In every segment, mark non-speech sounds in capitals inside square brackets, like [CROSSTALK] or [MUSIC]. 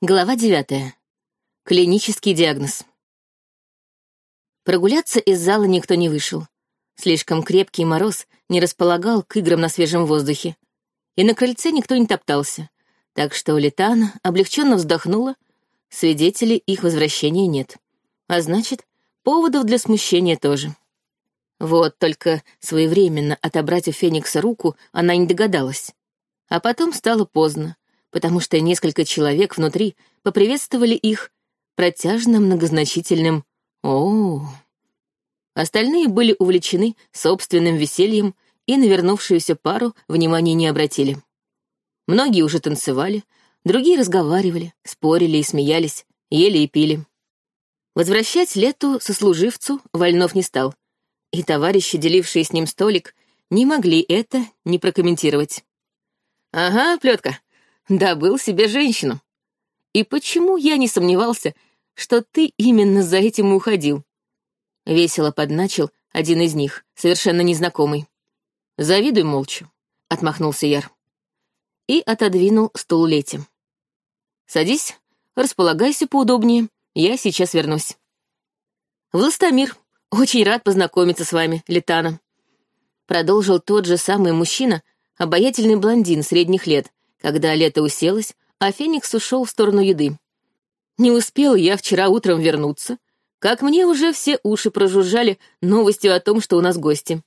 Глава девятая. Клинический диагноз. Прогуляться из зала никто не вышел. Слишком крепкий мороз не располагал к играм на свежем воздухе. И на крыльце никто не топтался. Так что Летана облегченно вздохнула, свидетелей их возвращения нет. А значит, поводов для смущения тоже. Вот только своевременно отобрать у Феникса руку она не догадалась. А потом стало поздно потому что несколько человек внутри поприветствовали их протяжным многозначительным о, Остальные были увлечены собственным весельем и на вернувшуюся пару внимания не обратили. Многие уже танцевали, другие разговаривали, спорили и смеялись, ели и пили. Возвращать лету сослуживцу Вольнов не стал, и товарищи, делившие с ним столик, не могли это не прокомментировать. «Ага, плетка, добыл себе женщину. И почему я не сомневался, что ты именно за этим и уходил? Весело подначил один из них, совершенно незнакомый. Завидуй молча, отмахнулся Яр. И отодвинул стул Лети. Садись, располагайся поудобнее, я сейчас вернусь. Властомир, очень рад познакомиться с вами, Летана. Продолжил тот же самый мужчина, обаятельный блондин средних лет, когда лето уселось, а Феникс ушел в сторону еды. Не успел я вчера утром вернуться, как мне уже все уши прожужжали новостью о том, что у нас гости.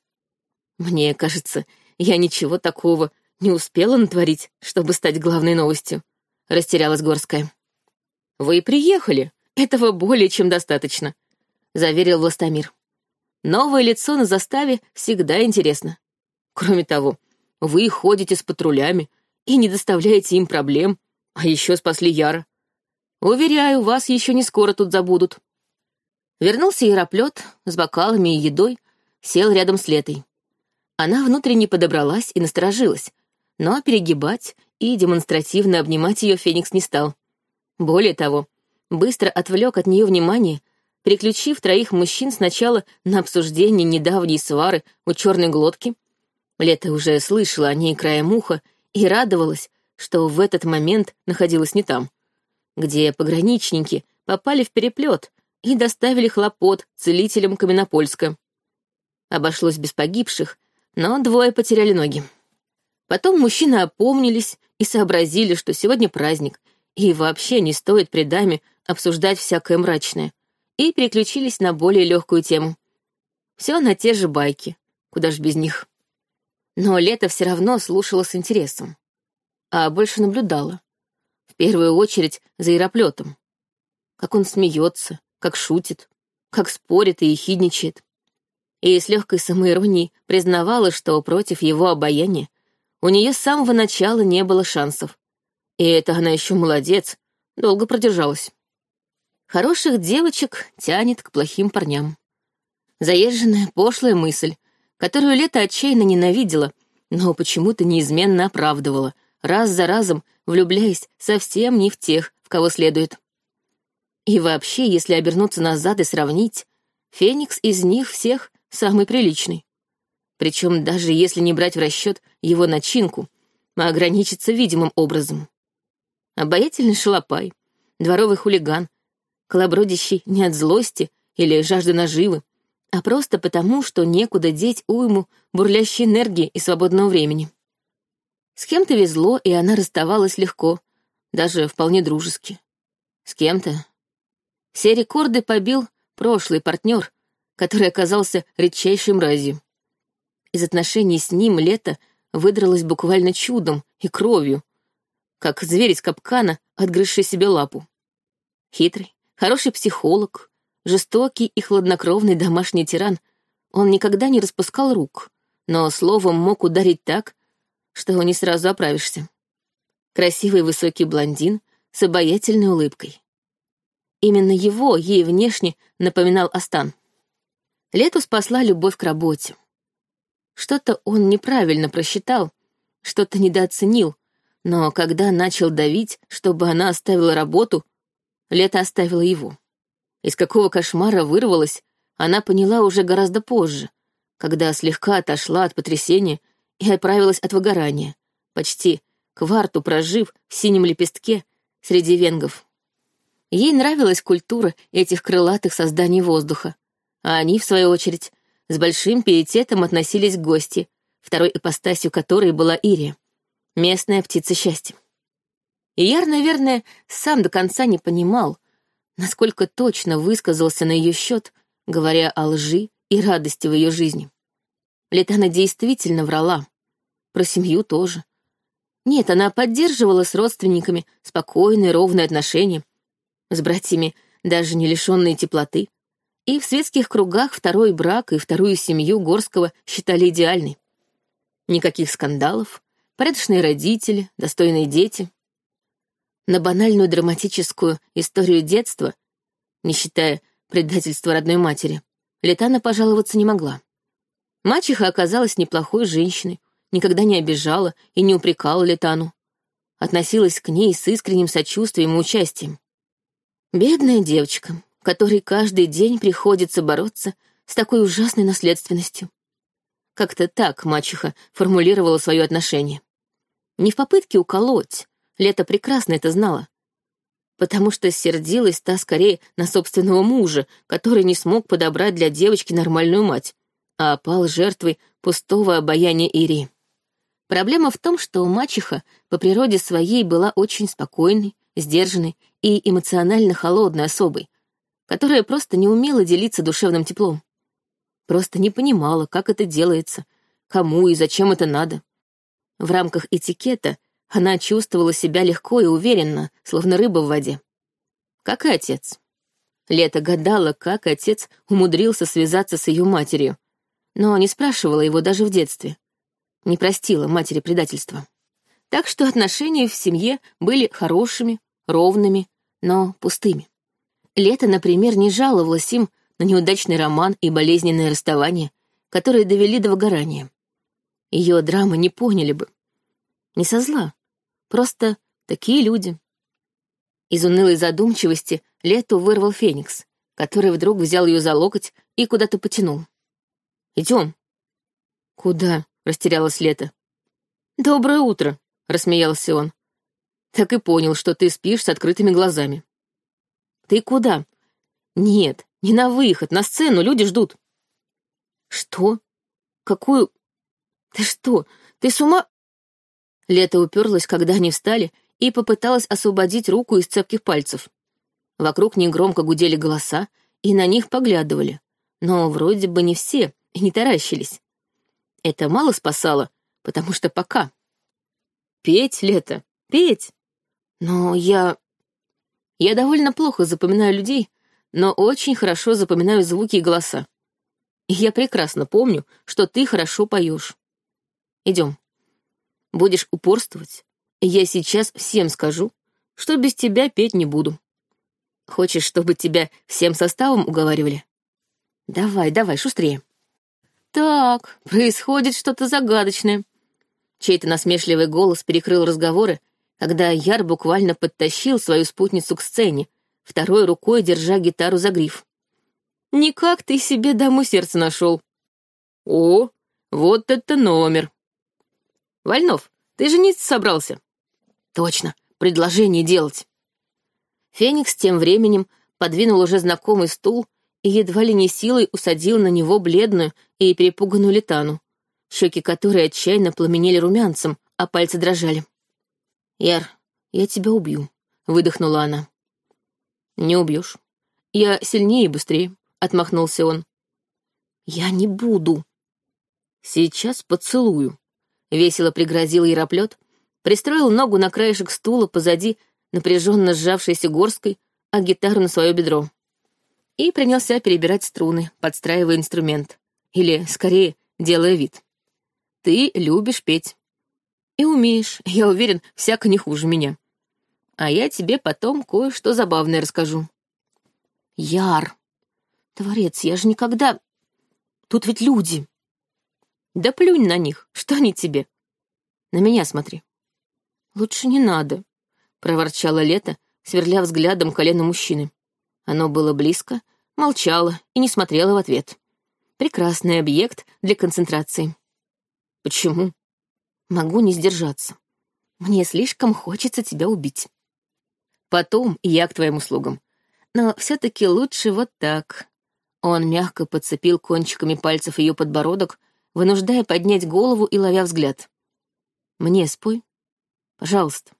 Мне кажется, я ничего такого не успела натворить, чтобы стать главной новостью, — растерялась Горская. «Вы приехали, этого более чем достаточно», — заверил Властомир. «Новое лицо на заставе всегда интересно. Кроме того, вы ходите с патрулями, и не доставляете им проблем, а еще спасли Яра. Уверяю, вас еще не скоро тут забудут. Вернулся Яроплет с бокалами и едой, сел рядом с Летой. Она внутренне подобралась и насторожилась, но перегибать и демонстративно обнимать ее Феникс не стал. Более того, быстро отвлек от нее внимание, переключив троих мужчин сначала на обсуждение недавней свары у черной глотки. Лето уже слышала о ней краем уха и радовалась, что в этот момент находилась не там, где пограничники попали в переплет и доставили хлопот целителям Каменопольска. Обошлось без погибших, но двое потеряли ноги. Потом мужчины опомнились и сообразили, что сегодня праздник, и вообще не стоит при даме обсуждать всякое мрачное, и переключились на более легкую тему. Все на те же байки, куда ж без них. Но Лето все равно слушала с интересом. А больше наблюдала. В первую очередь за Яроплетом. Как он смеется, как шутит, как спорит и ехидничает. И с легкой самоиронией признавала, что против его обаяния у нее с самого начала не было шансов. И это она еще молодец, долго продержалась. Хороших девочек тянет к плохим парням. Заезженная, пошлая мысль, которую Лето отчаянно ненавидела, но почему-то неизменно оправдывала, раз за разом влюбляясь совсем не в тех, в кого следует. И вообще, если обернуться назад и сравнить, Феникс из них всех самый приличный. Причем даже если не брать в расчет его начинку, а ограничиться видимым образом. Обаятельный шалопай, дворовый хулиган, колобродящий не от злости или жажды наживы, а просто потому, что некуда деть уйму бурлящей энергии и свободного времени. С кем-то везло, и она расставалась легко, даже вполне дружески. С кем-то. Все рекорды побил прошлый партнер, который оказался редчайшей мразью. Из отношений с ним лето выдралось буквально чудом и кровью, как зверь из капкана, отгрызший себе лапу. Хитрый, хороший психолог, Жестокий и хладнокровный домашний тиран, он никогда не распускал рук, но словом мог ударить так, что не сразу оправишься. Красивый высокий блондин с обаятельной улыбкой. Именно его ей внешне напоминал Астан. Лету спасла любовь к работе. Что-то он неправильно просчитал, что-то недооценил, но когда начал давить, чтобы она оставила работу, Лето оставила его. Из какого кошмара вырвалась, она поняла уже гораздо позже, когда слегка отошла от потрясения и оправилась от выгорания, почти кварту прожив в синем лепестке среди венгов. Ей нравилась культура этих крылатых созданий воздуха, а они, в свою очередь, с большим пиететом относились к гости, второй ипостасью которой была Ирия, местная птица счастья. И Яр, наверное, сам до конца не понимал, насколько точно высказался на ее счет, говоря о лжи и радости в ее жизни. Летана действительно врала. Про семью тоже. Нет, она поддерживала с родственниками спокойные, ровные отношения. С братьями даже не лишенные теплоты. И в светских кругах второй брак и вторую семью Горского считали идеальной. Никаких скандалов, порядочные родители, достойные дети. На банальную драматическую историю детства, не считая предательства родной матери, Летана пожаловаться не могла. Мачеха оказалась неплохой женщиной, никогда не обижала и не упрекала Летану. Относилась к ней с искренним сочувствием и участием. Бедная девочка, которой каждый день приходится бороться с такой ужасной наследственностью. Как-то так мачеха формулировала свое отношение. Не в попытке уколоть, Лето прекрасно это знала. Потому что сердилась та скорее на собственного мужа, который не смог подобрать для девочки нормальную мать, а пал жертвой пустого обаяния Ири. Проблема в том, что мачеха по природе своей была очень спокойной, сдержанной и эмоционально холодной особой, которая просто не умела делиться душевным теплом. Просто не понимала, как это делается, кому и зачем это надо. В рамках этикета она чувствовала себя легко и уверенно, словно рыба в воде. Как и отец. Лето гадала, как отец умудрился связаться с ее матерью, но не спрашивала его даже в детстве. Не простила матери предательства. Так что отношения в семье были хорошими, ровными, но пустыми. Лето, например, не жаловалась им на неудачный роман и болезненное расставание, которые довели до выгорания. Ее драмы не поняли бы. Не со зла, просто такие люди. Из унылой задумчивости Лету вырвал Феникс, который вдруг взял ее за локоть и куда-то потянул. Идем. Куда? растерялась Лето. Доброе утро, рассмеялся он. Так и понял, что ты спишь с открытыми глазами. Ты куда? Нет, не на выход, на сцену, люди ждут. Что? Какую? Ты что? Ты с ума? Лето уперлась, когда они встали, и попыталась освободить руку из цепких пальцев. Вокруг негромко гудели голоса, и на них поглядывали. Но вроде бы не все, и не таращились. Это мало спасало, потому что пока. Петь, Лето, петь. Но я... Я довольно плохо запоминаю людей, но очень хорошо запоминаю звуки и голоса. И я прекрасно помню, что ты хорошо поешь. Идем. Будешь упорствовать, я сейчас всем скажу, что без тебя петь не буду. Хочешь, чтобы тебя всем составом уговаривали? Давай, давай, шустрее. Так, происходит что-то загадочное. Чей-то насмешливый голос перекрыл разговоры, когда Яр буквально подтащил свою спутницу к сцене, второй рукой держа гитару за гриф. «Никак ты себе даму сердца нашел». «О, вот это номер!» «Вольнов, ты жениться собрался?» «Точно, предложение делать». Феникс тем временем подвинул уже знакомый стул и едва ли не силой усадил на него бледную и перепуганную летану, щеки которой отчаянно пламенели румянцем, а пальцы дрожали. «Яр, я тебя убью», — выдохнула она. «Не убьешь. Я сильнее и быстрее», — отмахнулся он. «Я не буду». «Сейчас поцелую», — весело пригрозил Яроплет, пристроил ногу на краешек стула позади напряженно сжавшейся горской, а гитару на свое бедро. И принялся перебирать струны, подстраивая инструмент. Или, скорее, делая вид. «Ты любишь петь. И умеешь, я уверен, всяко не хуже меня. А я тебе потом кое-что забавное расскажу». «Яр! Творец, я же никогда... Тут ведь люди!» «Да плюнь на них, [LAUGHS] что они тебе? На меня смотри». «Лучше не надо», — проворчала Лето, сверля взглядом колено мужчины. Оно было близко, молчало и не смотрело в ответ. Прекрасный объект для концентрации. «Почему?» «Могу не сдержаться. Мне слишком хочется тебя убить». Потом я к твоим услугам. Но все-таки лучше вот так. Он мягко подцепил кончиками пальцев ее подбородок, вынуждая поднять голову и ловя взгляд. «Мне спой. Пожалуйста».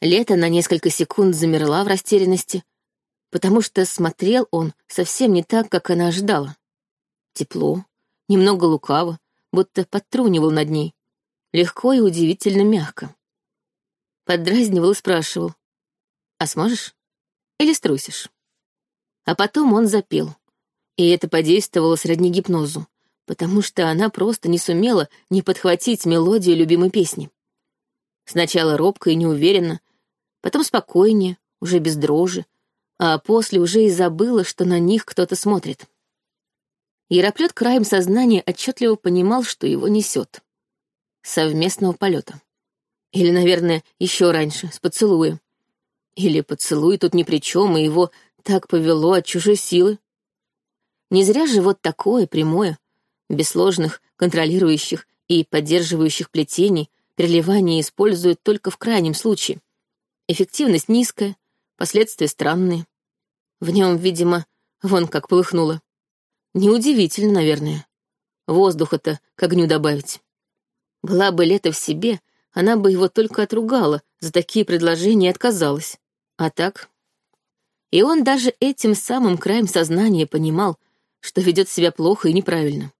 Лето на несколько секунд замерла в растерянности, потому что смотрел он совсем не так, как она ожидала. Тепло, немного лукаво, будто подтрунивал над ней. Легко и удивительно мягко. Поддразнивал и спрашивал. «А сможешь? Или струсишь?» А потом он запел. И это подействовало сродни гипнозу, потому что она просто не сумела не подхватить мелодию любимой песни. Сначала робко и неуверенно, потом спокойнее, уже без дрожи, а после уже и забыла, что на них кто-то смотрит. Яроплет краем сознания отчетливо понимал, что его несет. Совместного полета. Или, наверное, еще раньше, с поцелуя. Или поцелуй тут ни при чем, и его так повело от чужой силы. Не зря же вот такое прямое, без сложных, контролирующих и поддерживающих плетений, переливание используют только в крайнем случае. Эффективность низкая, последствия странные. В нем, видимо, вон как полыхнуло. Неудивительно, наверное. Воздуха-то к огню добавить. Была бы лето в себе, она бы его только отругала, за такие предложения и отказалась. А так... И он даже этим самым краем сознания понимал, что ведет себя плохо и неправильно.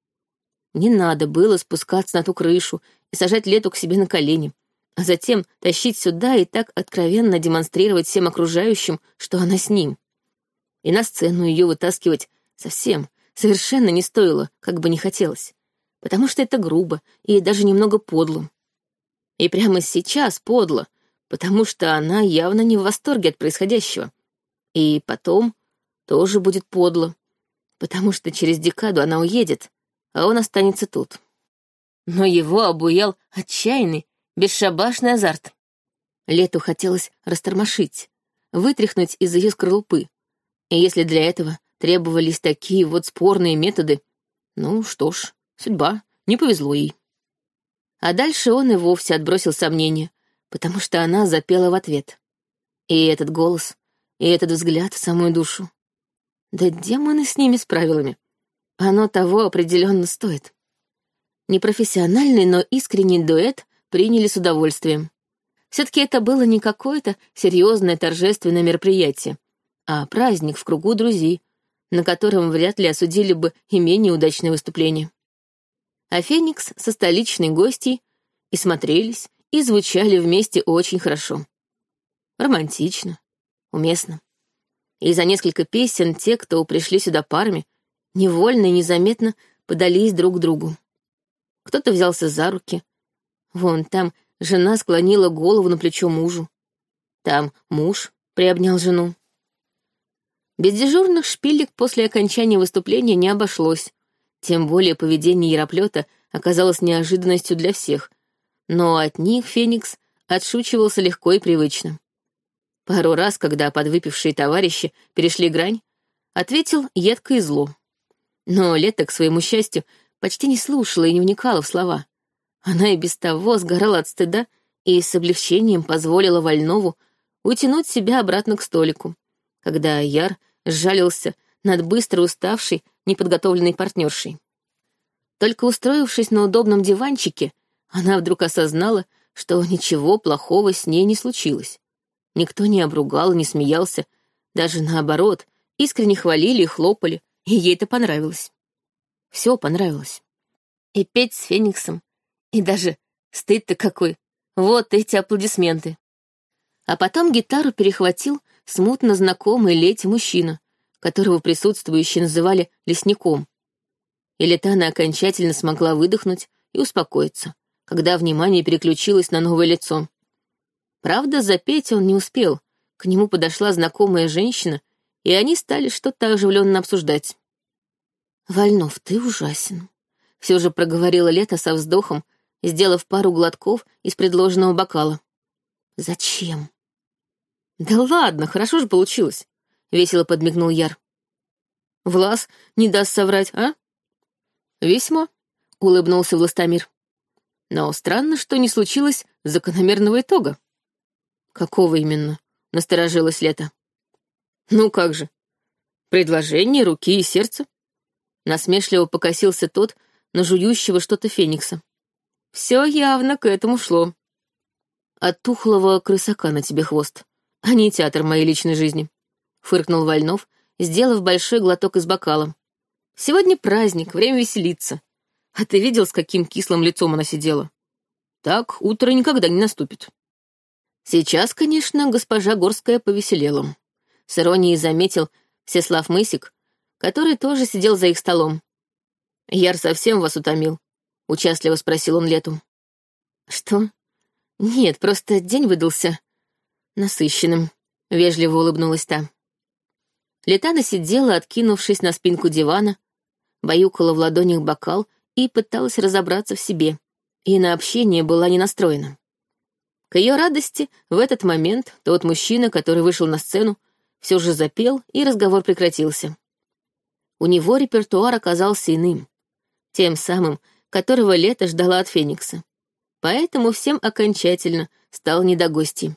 Не надо было спускаться на ту крышу и сажать лету к себе на колени, а затем тащить сюда и так откровенно демонстрировать всем окружающим, что она с ним. И на сцену ее вытаскивать совсем, совершенно не стоило, как бы не хотелось, потому что это грубо и даже немного подло. И прямо сейчас подло, потому что она явно не в восторге от происходящего. И потом тоже будет подло, потому что через декаду она уедет, а он останется тут. Но его обуял отчаянный, бесшабашный азарт. Лету хотелось растормошить, вытряхнуть из ее скорлупы. И если для этого требовались такие вот спорные методы, ну что ж, судьба, не повезло ей. А дальше он и вовсе отбросил сомнения, потому что она запела в ответ. И этот голос, и этот взгляд в самую душу. Да демоны с ними с правилами. Оно того определенно стоит. Непрофессиональный, но искренний дуэт приняли с удовольствием. Все-таки это было не какое-то серьезное торжественное мероприятие, а праздник в кругу друзей, на котором вряд ли осудили бы и менее удачное выступление. А Феникс со столичной гостьей и смотрелись, и звучали вместе очень хорошо. Романтично, уместно. И за несколько песен те, кто пришли сюда парами, невольно и незаметно подались друг к другу. Кто-то взялся за руки. Вон там жена склонила голову на плечо мужу. Там муж приобнял жену. Без дежурных шпилек после окончания выступления не обошлось. Тем более поведение Яроплета оказалось неожиданностью для всех. Но от них Феникс отшучивался легко и привычно. Пару раз, когда подвыпившие товарищи перешли грань, ответил едко и зло. Но Лето, к своему счастью, почти не слушала и не вникала в слова. Она и без того сгорала от стыда и с облегчением позволила Вольнову утянуть себя обратно к столику, когда Яр сжалился над быстро уставшей, неподготовленной партнершей. Только устроившись на удобном диванчике, она вдруг осознала, что ничего плохого с ней не случилось. Никто не обругал не смеялся, даже наоборот, искренне хвалили и хлопали, и ей это понравилось. Все понравилось. И петь с Фениксом, и даже стыд-то какой. Вот эти аплодисменты. А потом гитару перехватил смутно знакомый Лете мужчина, которого присутствующие называли лесником. И Летана окончательно смогла выдохнуть и успокоиться, когда внимание переключилось на новое лицо. Правда, запеть он не успел. К нему подошла знакомая женщина, и они стали что-то оживленно обсуждать. «Вольнов, ты ужасен», — все же проговорила Лето со вздохом, сделав пару глотков из предложенного бокала. «Зачем?» «Да ладно, хорошо же получилось», — весело подмигнул Яр. «Влас не даст соврать, а?» «Весьма», — улыбнулся Властомир. «Но странно, что не случилось закономерного итога». «Какого именно?» — насторожилась Лето. «Ну как же? Предложение руки и сердца?» Насмешливо покосился тот на жующего что-то феникса. Все явно к этому шло. От тухлого крысака на тебе хвост, а не театр моей личной жизни. Фыркнул Вольнов, сделав большой глоток из бокала. Сегодня праздник, время веселиться. А ты видел, с каким кислым лицом она сидела? Так утро никогда не наступит. Сейчас, конечно, госпожа Горская повеселела. С иронией заметил Всеслав Мысик, который тоже сидел за их столом. «Яр совсем вас утомил?» — участливо спросил он Лету. «Что? Нет, просто день выдался насыщенным», — вежливо улыбнулась та. Летана сидела, откинувшись на спинку дивана, баюкала в ладонях бокал и пыталась разобраться в себе, и на общение была не настроена. К ее радости в этот момент тот мужчина, который вышел на сцену, все же запел, и разговор прекратился. У него репертуар оказался иным, тем самым, которого лето ждала от Феникса. Поэтому всем окончательно стал не до гостей.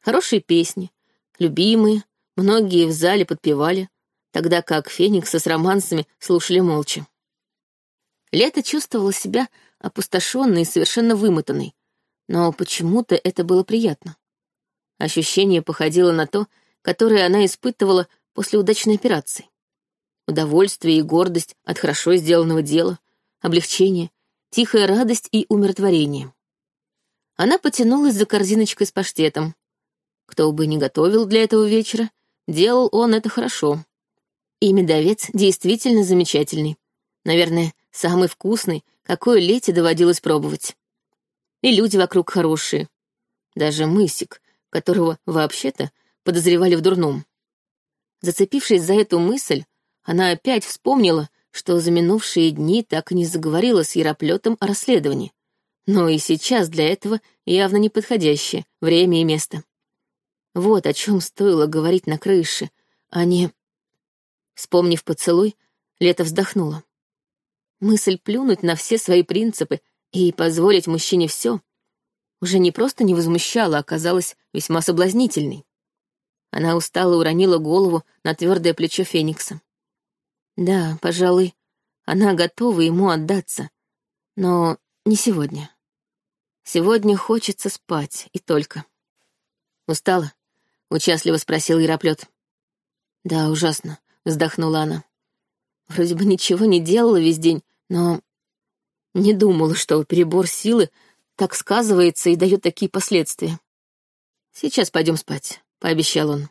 Хорошие песни, любимые, многие в зале подпевали, тогда как Феникса с романсами слушали молча. Лето чувствовала себя опустошенной и совершенно вымотанной, но почему-то это было приятно. Ощущение походило на то, которое она испытывала после удачной операции. Удовольствие и гордость от хорошо сделанного дела, облегчение, тихая радость и умиротворение. Она потянулась за корзиночкой с паштетом. Кто бы ни готовил для этого вечера, делал он это хорошо. И медовец действительно замечательный. Наверное, самый вкусный, какой Лете доводилось пробовать. И люди вокруг хорошие. Даже мысик, которого вообще-то подозревали в дурном. Зацепившись за эту мысль, она опять вспомнила, что за минувшие дни так и не заговорила с Яроплетом о расследовании. Но и сейчас для этого явно неподходящее время и место. Вот о чем стоило говорить на крыше, а не... Вспомнив поцелуй, Лето вздохнула. Мысль плюнуть на все свои принципы и позволить мужчине все уже не просто не возмущала, а оказалась весьма соблазнительной. Она устало уронила голову на твердое плечо Феникса. Да, пожалуй, она готова ему отдаться, но не сегодня. Сегодня хочется спать, и только. «Устала?» — участливо спросил Яроплет. «Да, ужасно», — вздохнула она. «Вроде бы ничего не делала весь день, но не думала, что перебор силы так сказывается и дает такие последствия. Сейчас пойдем спать», — пообещал он.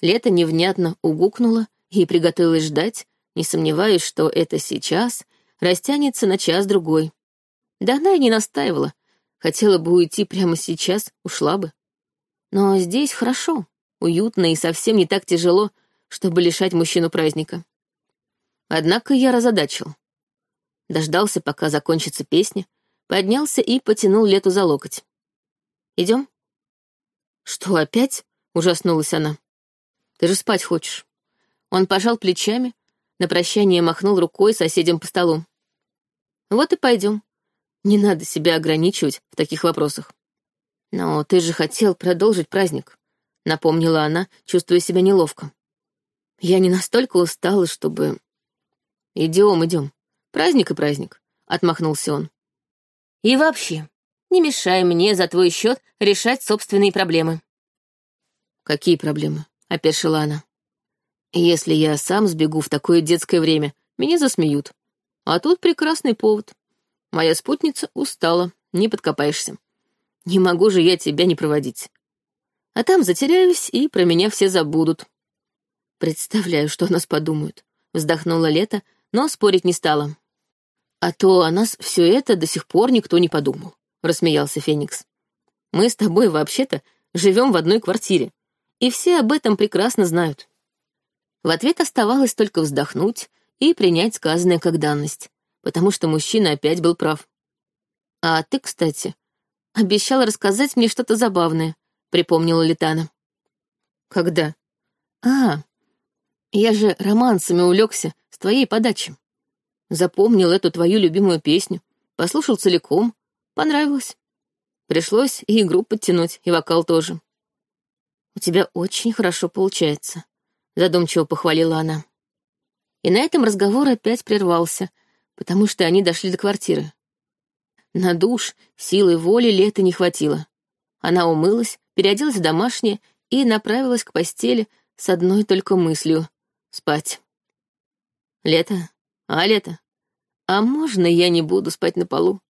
Лето невнятно угукнуло и приготовилась ждать, не сомневаясь, что это сейчас растянется на час-другой. Да она и не настаивала. Хотела бы уйти прямо сейчас, ушла бы. Но здесь хорошо, уютно и совсем не так тяжело, чтобы лишать мужчину праздника. Однако я разодачил. Дождался, пока закончится песня, поднялся и потянул Лету за локоть. Идем? «Что, опять?» — ужаснулась она. «Ты же спать хочешь». Он пожал плечами, на прощание махнул рукой соседям по столу. «Вот и пойдем. Не надо себя ограничивать в таких вопросах». «Но ты же хотел продолжить праздник», — напомнила она, чувствуя себя неловко. «Я не настолько устала, чтобы...» «Идем, идем. Праздник и праздник», — отмахнулся он. «И вообще, не мешай мне за твой счет решать собственные проблемы». «Какие проблемы?» — опешила она. «Если я сам сбегу в такое детское время, меня засмеют. А тут прекрасный повод. Моя спутница устала, не подкопаешься. Не могу же я тебя не проводить. А там затеряюсь, и про меня все забудут». «Представляю, что о нас подумают», — вздохнула Лето, но спорить не стала. «А то о нас все это до сих пор никто не подумал», — рассмеялся Феникс. «Мы с тобой вообще-то живем в одной квартире, и все об этом прекрасно знают». В ответ оставалось только вздохнуть и принять сказанное как данность, потому что мужчина опять был прав. «А ты, кстати, обещал рассказать мне что-то забавное», — припомнила Литана. «Когда?» «А, я же романсами увлекся с твоей подачи. Запомнил эту твою любимую песню, послушал целиком, понравилось. Пришлось и игру подтянуть, и вокал тоже. «У тебя очень хорошо получается», — задумчиво похвалила она. И на этом разговор опять прервался, потому что они дошли до квартиры. На душ силы воли лета не хватило. Она умылась, переоделась в домашнее и направилась к постели с одной только мыслью — спать. «Лето? А, Лето? А можно я не буду спать на полу?»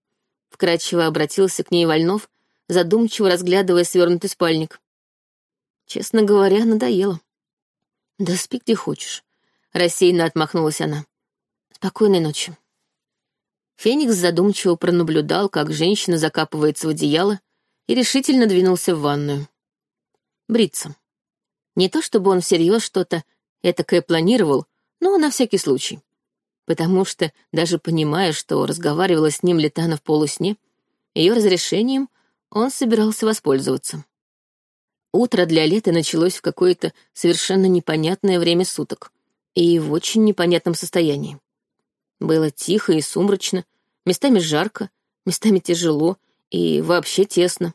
Вкратчиво обратился к ней Вольнов, задумчиво разглядывая свернутый спальник. Честно говоря, надоело. «Да спи где хочешь», — рассеянно отмахнулась она. «Спокойной ночи». Феникс задумчиво пронаблюдал, как женщина закапывается в одеяло, и решительно двинулся в ванную. Бриться. Не то чтобы он всерьез что-то этакое планировал, но на всякий случай. Потому что, даже понимая, что разговаривала с ним Летана в полусне, ее разрешением он собирался воспользоваться. Утро для Леты началось в какое-то совершенно непонятное время суток и в очень непонятном состоянии. Было тихо и сумрачно, местами жарко, местами тяжело и вообще тесно.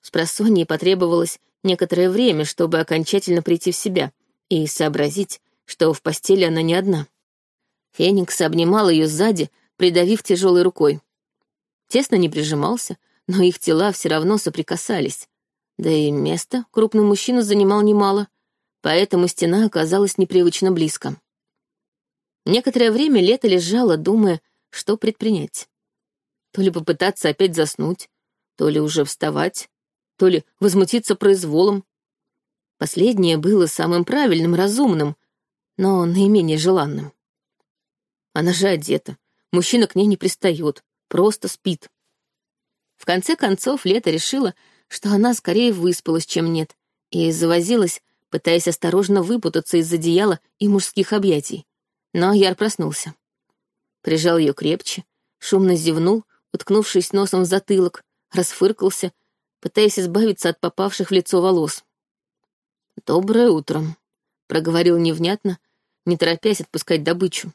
С просонья потребовалось некоторое время, чтобы окончательно прийти в себя и сообразить, что в постели она не одна. Феникс обнимал ее сзади, придавив тяжелой рукой. Тесно не прижимался, но их тела все равно соприкасались, да и место крупный мужчина занимал немало, поэтому стена оказалась непривычно близко. Некоторое время Лето лежала, думая, что предпринять. То ли попытаться опять заснуть, то ли уже вставать, то ли возмутиться произволом. Последнее было самым правильным, разумным, но наименее желанным. Она же одета, мужчина к ней не пристает, просто спит. В конце концов, Лето решила, что она скорее выспалась, чем нет, и завозилась, пытаясь осторожно выпутаться из одеяла и мужских объятий. Но Яр проснулся. Прижал ее крепче, шумно зевнул, уткнувшись носом в затылок, расфыркался, пытаясь избавиться от попавших в лицо волос. «Доброе утро», — проговорил невнятно, не торопясь отпускать добычу.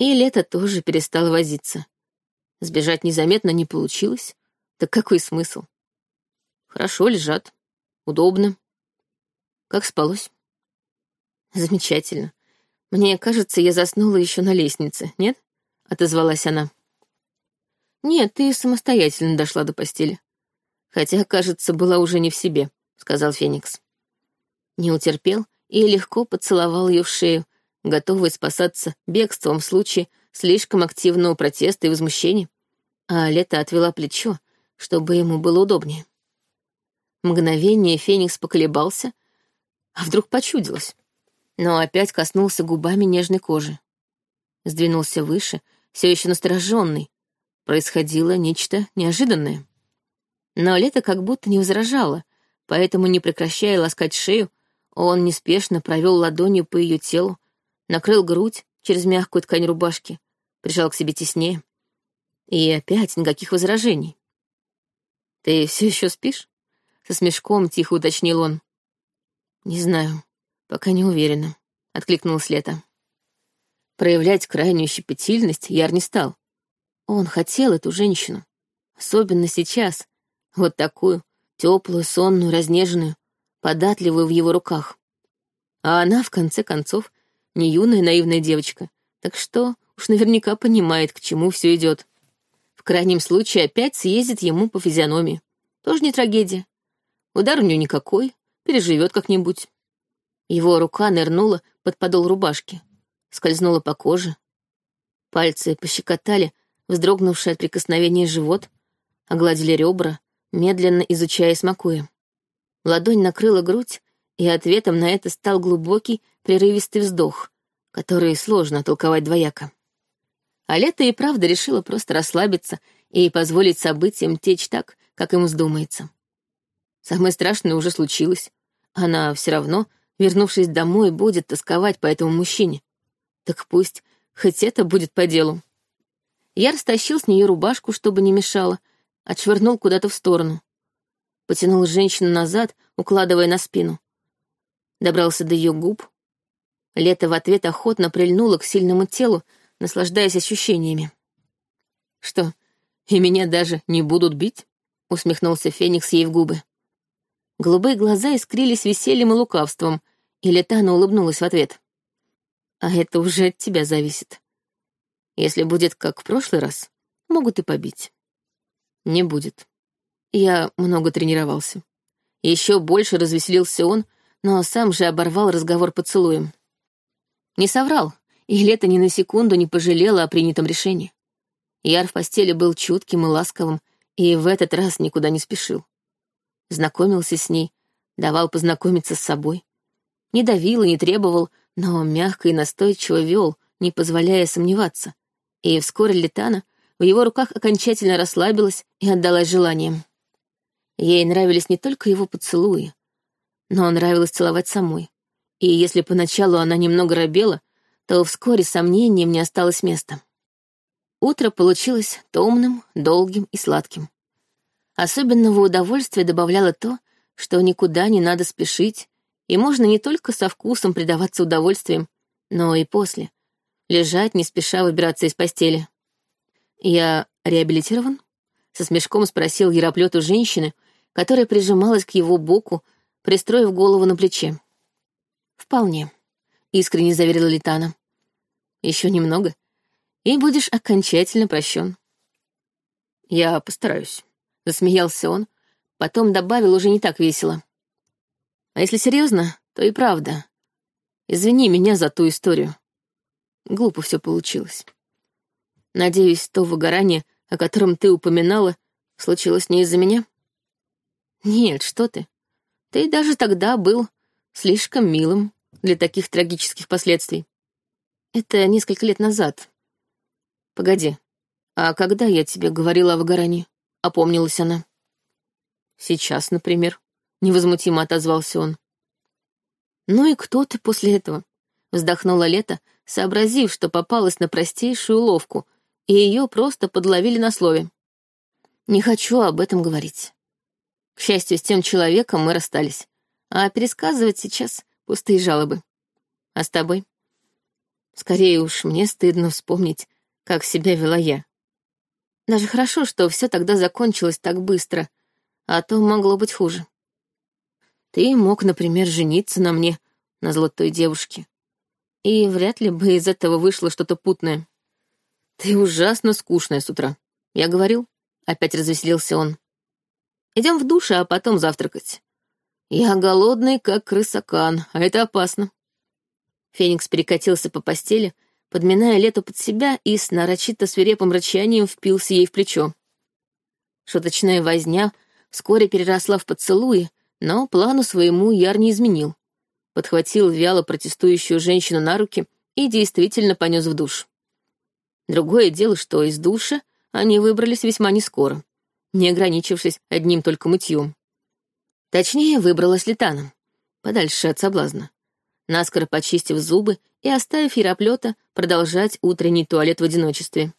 И Лето тоже перестал возиться. Сбежать незаметно не получилось, так какой смысл? Хорошо лежат. Удобно. Как спалось? Замечательно. Мне кажется, я заснула еще на лестнице, нет? Отозвалась она. Нет, ты самостоятельно дошла до постели. Хотя, кажется, была уже не в себе, сказал Феникс. Не утерпел и легко поцеловал ее в шею, готовый спасаться бегством в случае слишком активного протеста и возмущения. А Лето отвела плечо, чтобы ему было удобнее. Мгновение Феникс поколебался, а вдруг почудилось, но опять коснулся губами нежной кожи. Сдвинулся выше, все еще настороженный. Происходило нечто неожиданное. Но лето как будто не возражало, поэтому, не прекращая ласкать шею, он неспешно провел ладонью по ее телу, накрыл грудь через мягкую ткань рубашки, прижал к себе теснее. И опять никаких возражений. «Ты все еще спишь?» Со смешком тихо уточнил он. «Не знаю, пока не уверена», — откликнулась Лето. Проявлять крайнюю щепетильность Яр не стал. Он хотел эту женщину. Особенно сейчас. Вот такую, теплую, сонную, разнеженную, податливую в его руках. А она, в конце концов, не юная наивная девочка, так что уж наверняка понимает, к чему все идет. В крайнем случае опять съездит ему по физиономии. Тоже не трагедия. Удар у нее никакой, переживет как-нибудь. Его рука нырнула под подол рубашки, скользнула по коже. Пальцы пощекотали, вздрогнувший от прикосновения живот, огладили ребра, медленно изучая и смакуя. Ладонь накрыла грудь, и ответом на это стал глубокий, прерывистый вздох, который сложно толковать двояко. А лето и правда решила просто расслабиться и позволить событиям течь так, как им вздумается. Самое страшное уже случилось. Она все равно, вернувшись домой, будет тосковать по этому мужчине. Так пусть, хоть это будет по делу. Я растащил с нее рубашку, чтобы не мешало, отшвырнул куда-то в сторону. Потянул женщину назад, укладывая на спину. Добрался до ее губ. Лето в ответ охотно прильнуло к сильному телу, наслаждаясь ощущениями. «Что, и меня даже не будут бить?» — усмехнулся Феникс ей в губы. Голубые глаза искрились весельем и лукавством, и Летана улыбнулась в ответ. «А это уже от тебя зависит. Если будет как в прошлый раз, могут и побить». «Не будет. Я много тренировался». Еще больше развеселился он, но сам же оборвал разговор поцелуем. Не соврал, и Лето ни на секунду не пожалела о принятом решении. Яр в постели был чутким и ласковым, и в этот раз никуда не спешил. Знакомился с ней, давал познакомиться с собой. Не давил и не требовал, но мягко и настойчиво вел, не позволяя сомневаться. И вскоре Летана в его руках окончательно расслабилась и отдалась желаниям. Ей нравились не только его поцелуи, но нравилось целовать самой. И если поначалу она немного робела, то вскоре сомнением не осталось места. Утро получилось томным, долгим и сладким. Особенного удовольствия добавляло то, что никуда не надо спешить, и можно не только со вкусом предаваться удовольствиям, но и после. Лежать, не спеша выбираться из постели. «Я реабилитирован?» — со смешком спросил Яроплет у женщины, которая прижималась к его боку, пристроив голову на плече. «Вполне», — искренне заверила Литана. «Еще немного, и будешь окончательно прощен». «Я постараюсь», — засмеялся он, потом добавил уже не так весело. «А если серьезно, то и правда. Извини меня за ту историю. Глупо все получилось. Надеюсь, то выгорание, о котором ты упоминала, случилось не из-за меня?» «Нет, что ты. Ты даже тогда был слишком милым для таких трагических последствий. Это несколько лет назад. Погоди, а когда я тебе говорила о выгорании? Опомнилась она. Сейчас, например. Невозмутимо отозвался он. Ну и кто ты после этого? Вздохнула Лето, сообразив, что попалась на простейшую уловку, и ее просто подловили на слове. Не хочу об этом говорить. К счастью, с тем человеком мы расстались. А пересказывать сейчас пустые жалобы. А с тобой? Скорее уж, мне стыдно вспомнить, как себя вела я. Даже хорошо, что все тогда закончилось так быстро, а то могло быть хуже. Ты мог, например, жениться на мне, на золотой девушке. И вряд ли бы из этого вышло что-то путное. Ты ужасно скучная с утра. Я говорил, опять развеселился он. Идем в душ, а потом завтракать. Я голодный, как крысакан, а это опасно. Феникс перекатился по постели, подминая лету под себя и с нарочито свирепым рычанием впился ей в плечо. Шуточная возня вскоре переросла в поцелуи, но плану своему Яр не изменил. Подхватил вяло протестующую женщину на руки и действительно понес в душ. Другое дело, что из душа они выбрались весьма нескоро, не ограничившись одним только мытьем. Точнее, выбралась Летаном, подальше от соблазна. Наскоро почистив зубы и оставив Яроплета продолжать утренний туалет в одиночестве.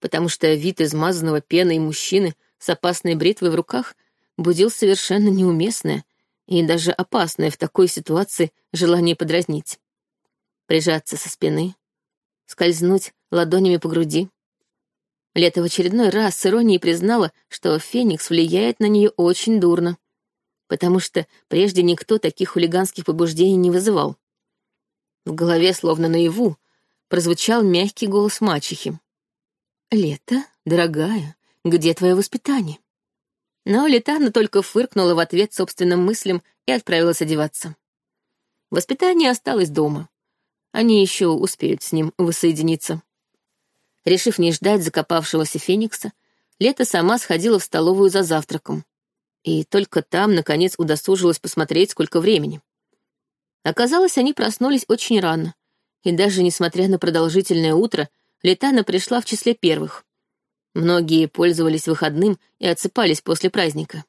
Потому что вид измазанного пеной мужчины с опасной бритвой в руках будил совершенно неуместное и даже опасное в такой ситуации желание подразнить. Прижаться со спины, скользнуть ладонями по груди. Лето в очередной раз с иронией признала, что Феникс влияет на нее очень дурно потому что прежде никто таких хулиганских побуждений не вызывал. В голове, словно наяву, прозвучал мягкий голос мачехи. «Лето, дорогая, где твое воспитание?» Но Летана только фыркнула в ответ собственным мыслям и отправилась одеваться. Воспитание осталось дома. Они еще успеют с ним воссоединиться. Решив не ждать закопавшегося Феникса, Лето сама сходила в столовую за завтраком и только там, наконец, удосужилась посмотреть, сколько времени. Оказалось, они проснулись очень рано, и даже несмотря на продолжительное утро, Летана пришла в числе первых. Многие пользовались выходным и отсыпались после праздника.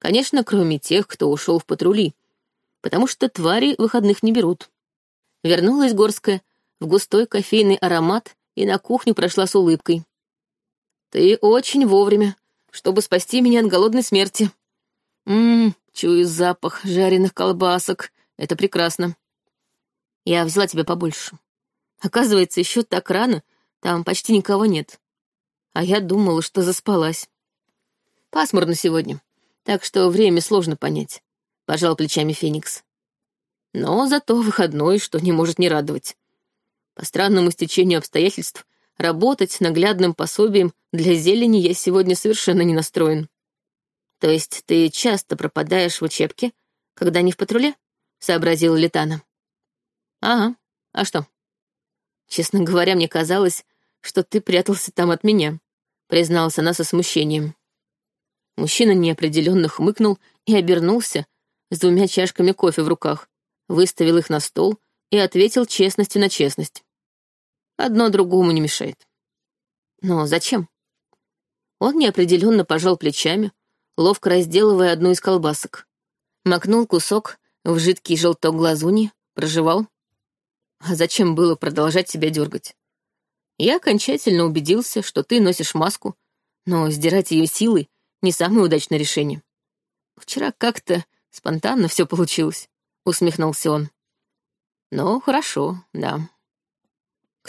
Конечно, кроме тех, кто ушел в патрули, потому что твари выходных не берут. Вернулась Горская в густой кофейный аромат и на кухню прошла с улыбкой. «Ты очень вовремя, чтобы спасти меня от голодной смерти», Ммм, чую запах жареных колбасок. Это прекрасно. Я взяла тебе побольше. Оказывается, еще так рано, там почти никого нет. А я думала, что заспалась. Пасмурно сегодня. так что время сложно понять», — пожал плечами Феникс. «Но зато выходной, что не может не радовать. По странному стечению обстоятельств, работать наглядным пособием для зелени я сегодня совершенно не настроен». «То есть ты часто пропадаешь в учебке, когда не в патруле?» — сообразила Летана. «Ага, а что?» «Честно говоря, мне казалось, что ты прятался там от меня», — призналась она со смущением. Мужчина неопределенно хмыкнул и обернулся с двумя чашками кофе в руках, выставил их на стол и ответил честностью на честность. Одно другому не мешает. Но зачем? Он неопределенно пожал плечами, ловко разделывая одну из колбасок. Макнул кусок в жидкий желток глазуни, прожевал. А зачем было продолжать себя дергать? Я окончательно убедился, что ты носишь маску, но сдирать ее силой — не самое удачное решение. Вчера как-то спонтанно все получилось, — усмехнулся он. Ну, хорошо, да.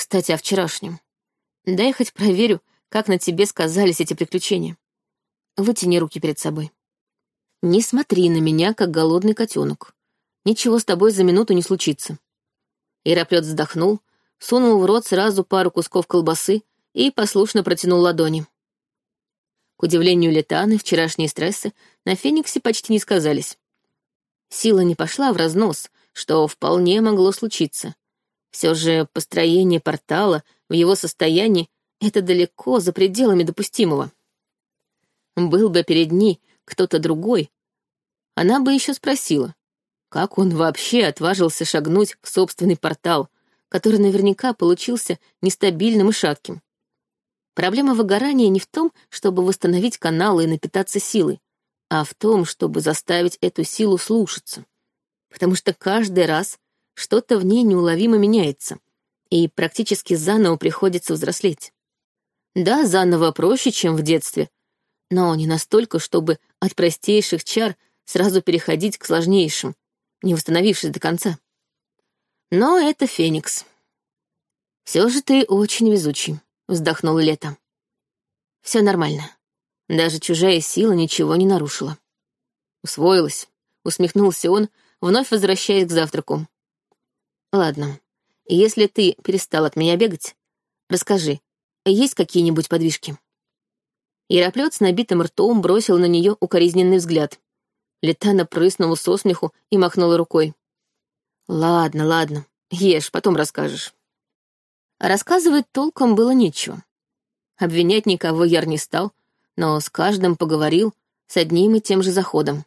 Кстати, о вчерашнем. Дай хоть проверю, как на тебе сказались эти приключения. Вытяни руки перед собой. Не смотри на меня, как голодный котенок. Ничего с тобой за минуту не случится. Иероплет вздохнул, сунул в рот сразу пару кусков колбасы и послушно протянул ладони. К удивлению Летаны, вчерашние стрессы на Фениксе почти не сказались. Сила не пошла в разнос, что вполне могло случиться. Все же построение портала в его состоянии — это далеко за пределами допустимого. Был бы перед ней кто-то другой, она бы еще спросила, как он вообще отважился шагнуть в собственный портал, который наверняка получился нестабильным и шатким. Проблема выгорания не в том, чтобы восстановить каналы и напитаться силой, а в том, чтобы заставить эту силу слушаться. Потому что каждый раз что-то в ней неуловимо меняется, и практически заново приходится взрослеть. Да, заново проще, чем в детстве, но не настолько, чтобы от простейших чар сразу переходить к сложнейшим, не восстановившись до конца. Но это Феникс. Все же ты очень везучий, вздохнула Лето. Все нормально. Даже чужая сила ничего не нарушила. Усвоилась, усмехнулся он, вновь возвращаясь к завтраку. Ладно, если ты перестал от меня бегать, расскажи, есть какие-нибудь подвижки? Яроплет с набитым ртом бросил на нее укоризненный взгляд. Летана прыснула со смеху и махнула рукой. «Ладно, ладно, ешь, потом расскажешь». Рассказывать толком было нечего. Обвинять никого Яр не стал, но с каждым поговорил с одним и тем же заходом.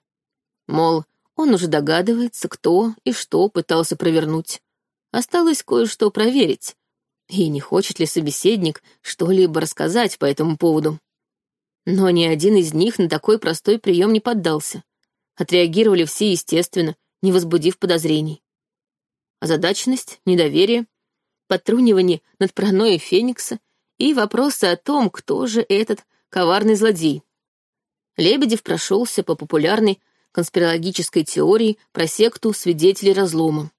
Мол, он уже догадывается, кто и что пытался провернуть. Осталось кое-что проверить. И не хочет ли собеседник что-либо рассказать по этому поводу. Но ни один из них на такой простой прием не поддался. Отреагировали все естественно, не возбудив подозрений. Озадаченность, недоверие, подтрунивание над паранойей Феникса и вопросы о том, кто же этот коварный злодей. Лебедев прошелся по популярной конспирологической теории про секту свидетелей разлома.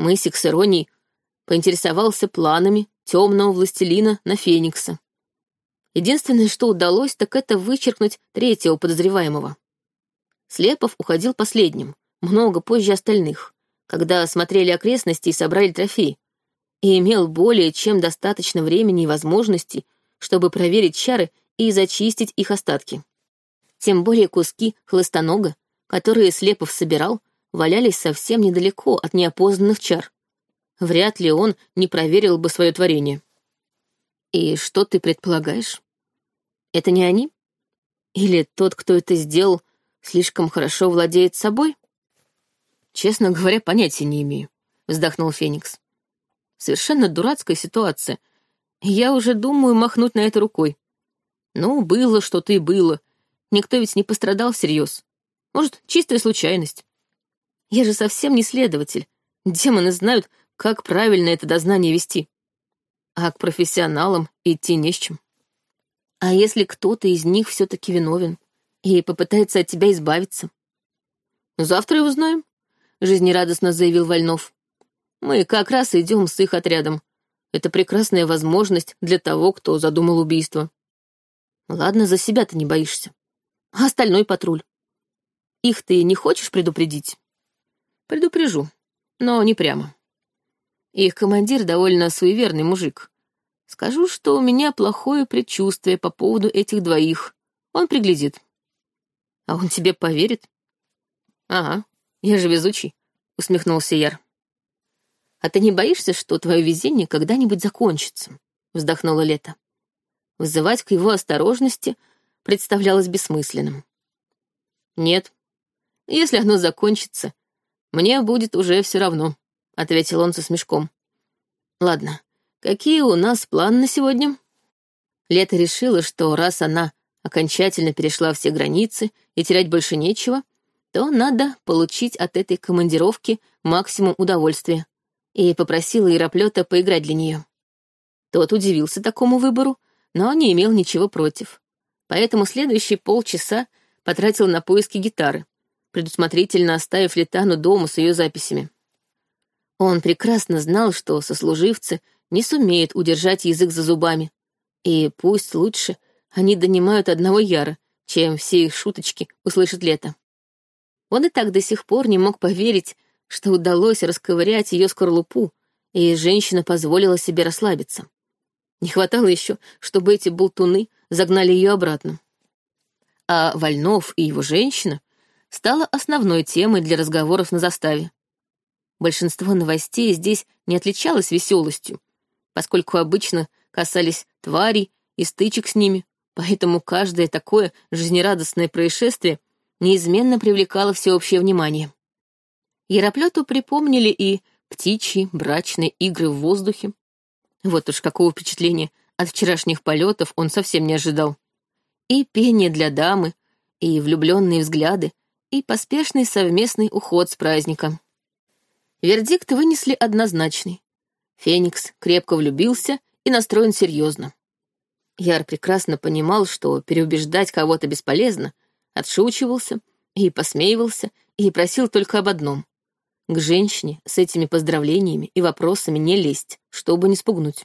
Мысик с иронией поинтересовался планами темного властелина на Феникса. Единственное, что удалось, так это вычеркнуть третьего подозреваемого. Слепов уходил последним, много позже остальных, когда осмотрели окрестности и собрали трофей, и имел более чем достаточно времени и возможностей, чтобы проверить чары и зачистить их остатки. Тем более куски хлыстонога, которые Слепов собирал, валялись совсем недалеко от неопознанных чар. Вряд ли он не проверил бы свое творение. И что ты предполагаешь? Это не они? Или тот, кто это сделал, слишком хорошо владеет собой? Честно говоря, понятия не имею, вздохнул Феникс. Совершенно дурацкая ситуация. Я уже думаю махнуть на это рукой. Ну, было что-то и было. Никто ведь не пострадал всерьез. Может, чистая случайность. Я же совсем не следователь. Демоны знают, как правильно это дознание вести а к профессионалам идти не с чем. А если кто-то из них все-таки виновен и попытается от тебя избавиться? Завтра и узнаем, — жизнерадостно заявил Вольнов. Мы как раз идем с их отрядом. Это прекрасная возможность для того, кто задумал убийство. Ладно, за себя ты не боишься. А остальной патруль? их ты не хочешь предупредить? Предупрежу, но не прямо. Их командир довольно суеверный мужик. Скажу, что у меня плохое предчувствие по поводу этих двоих. Он приглядит. А он тебе поверит? Ага, я же везучий, усмехнулся Яр. А ты не боишься, что твое везение когда-нибудь закончится? Вздохнула Лето. Вызывать к его осторожности представлялось бессмысленным. Нет, если оно закончится, мне будет уже все равно, ответил он со смешком. Ладно, какие у нас планы на сегодня? Лето решила, что раз она окончательно перешла все границы и терять больше нечего, то надо получить от этой командировки максимум удовольствия, и попросила Яроплета поиграть для нее. Тот удивился такому выбору, но не имел ничего против. Поэтому следующие полчаса потратил на поиски гитары, предусмотрительно оставив Летану дома с ее записями. Он прекрасно знал, что сослуживцы не сумеют удержать язык за зубами, и пусть лучше они донимают одного Яра, чем все их шуточки услышит Лето. Он и так до сих пор не мог поверить, что удалось расковырять ее скорлупу, и женщина позволила себе расслабиться. Не хватало еще, чтобы эти болтуны загнали ее обратно. А Вольнов и его женщина стала основной темой для разговоров на заставе. Большинство новостей здесь не отличалось веселостью, поскольку обычно касались тварей и стычек с ними, поэтому каждое такое жизнерадостное происшествие неизменно привлекало всеобщее внимание. Яроплету припомнили и птичьи брачные игры в воздухе. Вот уж какого впечатления от вчерашних полетов он совсем не ожидал. И пение для дамы, и влюбленные взгляды, и поспешный совместный уход с праздника. Вердикт вынесли однозначный. Феникс крепко влюбился и настроен серьезно. Яр прекрасно понимал, что переубеждать кого-то бесполезно, отшучивался и посмеивался, и просил только об одном — к женщине с этими поздравлениями и вопросами не лезть, чтобы не спугнуть.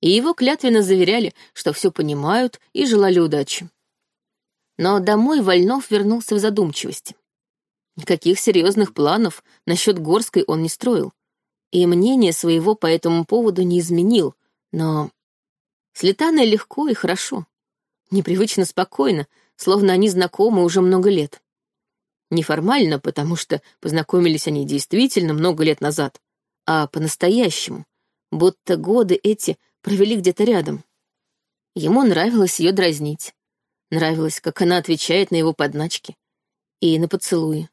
И его клятвенно заверяли, что все понимают и желали удачи. Но домой Вольнов вернулся в задумчивости. Никаких серьезных планов насчет Горской он не строил, и мнение своего по этому поводу не изменил, но с Летаной легко и хорошо. Непривычно спокойно, словно они знакомы уже много лет. Неформально, потому что познакомились они действительно много лет назад, а по-настоящему, будто годы эти провели где-то рядом. Ему нравилось ее дразнить. Нравилось, как она отвечает на его подначки. И на поцелуи.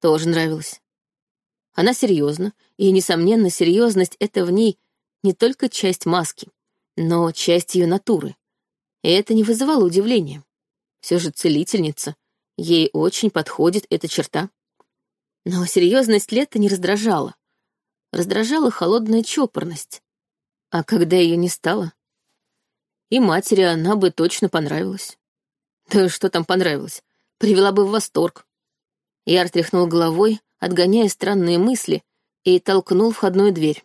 Тоже нравилось. Она серьезна, и, несомненно, серьезность — это в ней не только часть маски, но часть ее натуры. И это не вызывало удивления. Все же целительница, ей очень подходит эта черта. Но серьезность Лета не раздражала. Раздражала холодная чопорность. А когда ее не стало? И матери она бы точно понравилась. Да что там понравилось? Привела бы в восторг. Яр тряхнул головой, отгоняя странные мысли, и толкнул входную дверь.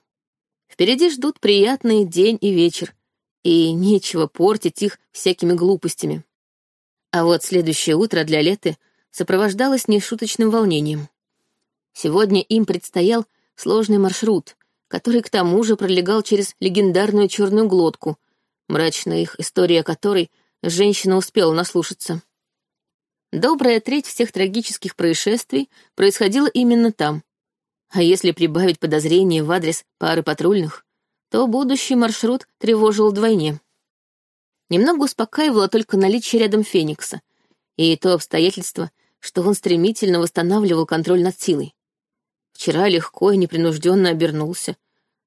Впереди ждут приятный день и вечер, и нечего портить их всякими глупостями. А вот следующее утро для Леты сопровождалось нешуточным волнением. Сегодня им предстоял сложный маршрут, который к тому же пролегал через легендарную черную глотку, мрачная их история которой женщина успела наслушаться. Добрая треть всех трагических происшествий происходила именно там. А если прибавить подозрения в адрес пары патрульных, то будущий маршрут тревожил вдвойне. Немного успокаивало только наличие рядом Феникса и то обстоятельство, что он стремительно восстанавливал контроль над силой. Вчера легко и непринужденно обернулся,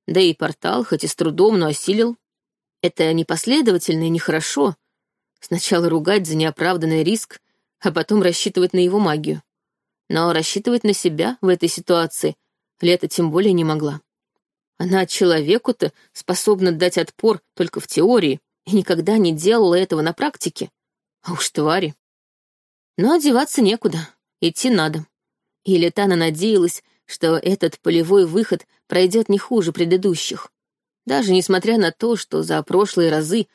да и портал, хоть и с трудом, но осилил. Это непоследовательно и нехорошо. Сначала ругать за неоправданный риск, а потом рассчитывать на его магию. Но рассчитывать на себя в этой ситуации Лето тем более не могла. Она человеку-то способна дать отпор только в теории и никогда не делала этого на практике. А уж твари. Но одеваться некуда, идти надо. И Летана надеялась, что этот полевой выход пройдет не хуже предыдущих. Даже несмотря на то, что за прошлые разы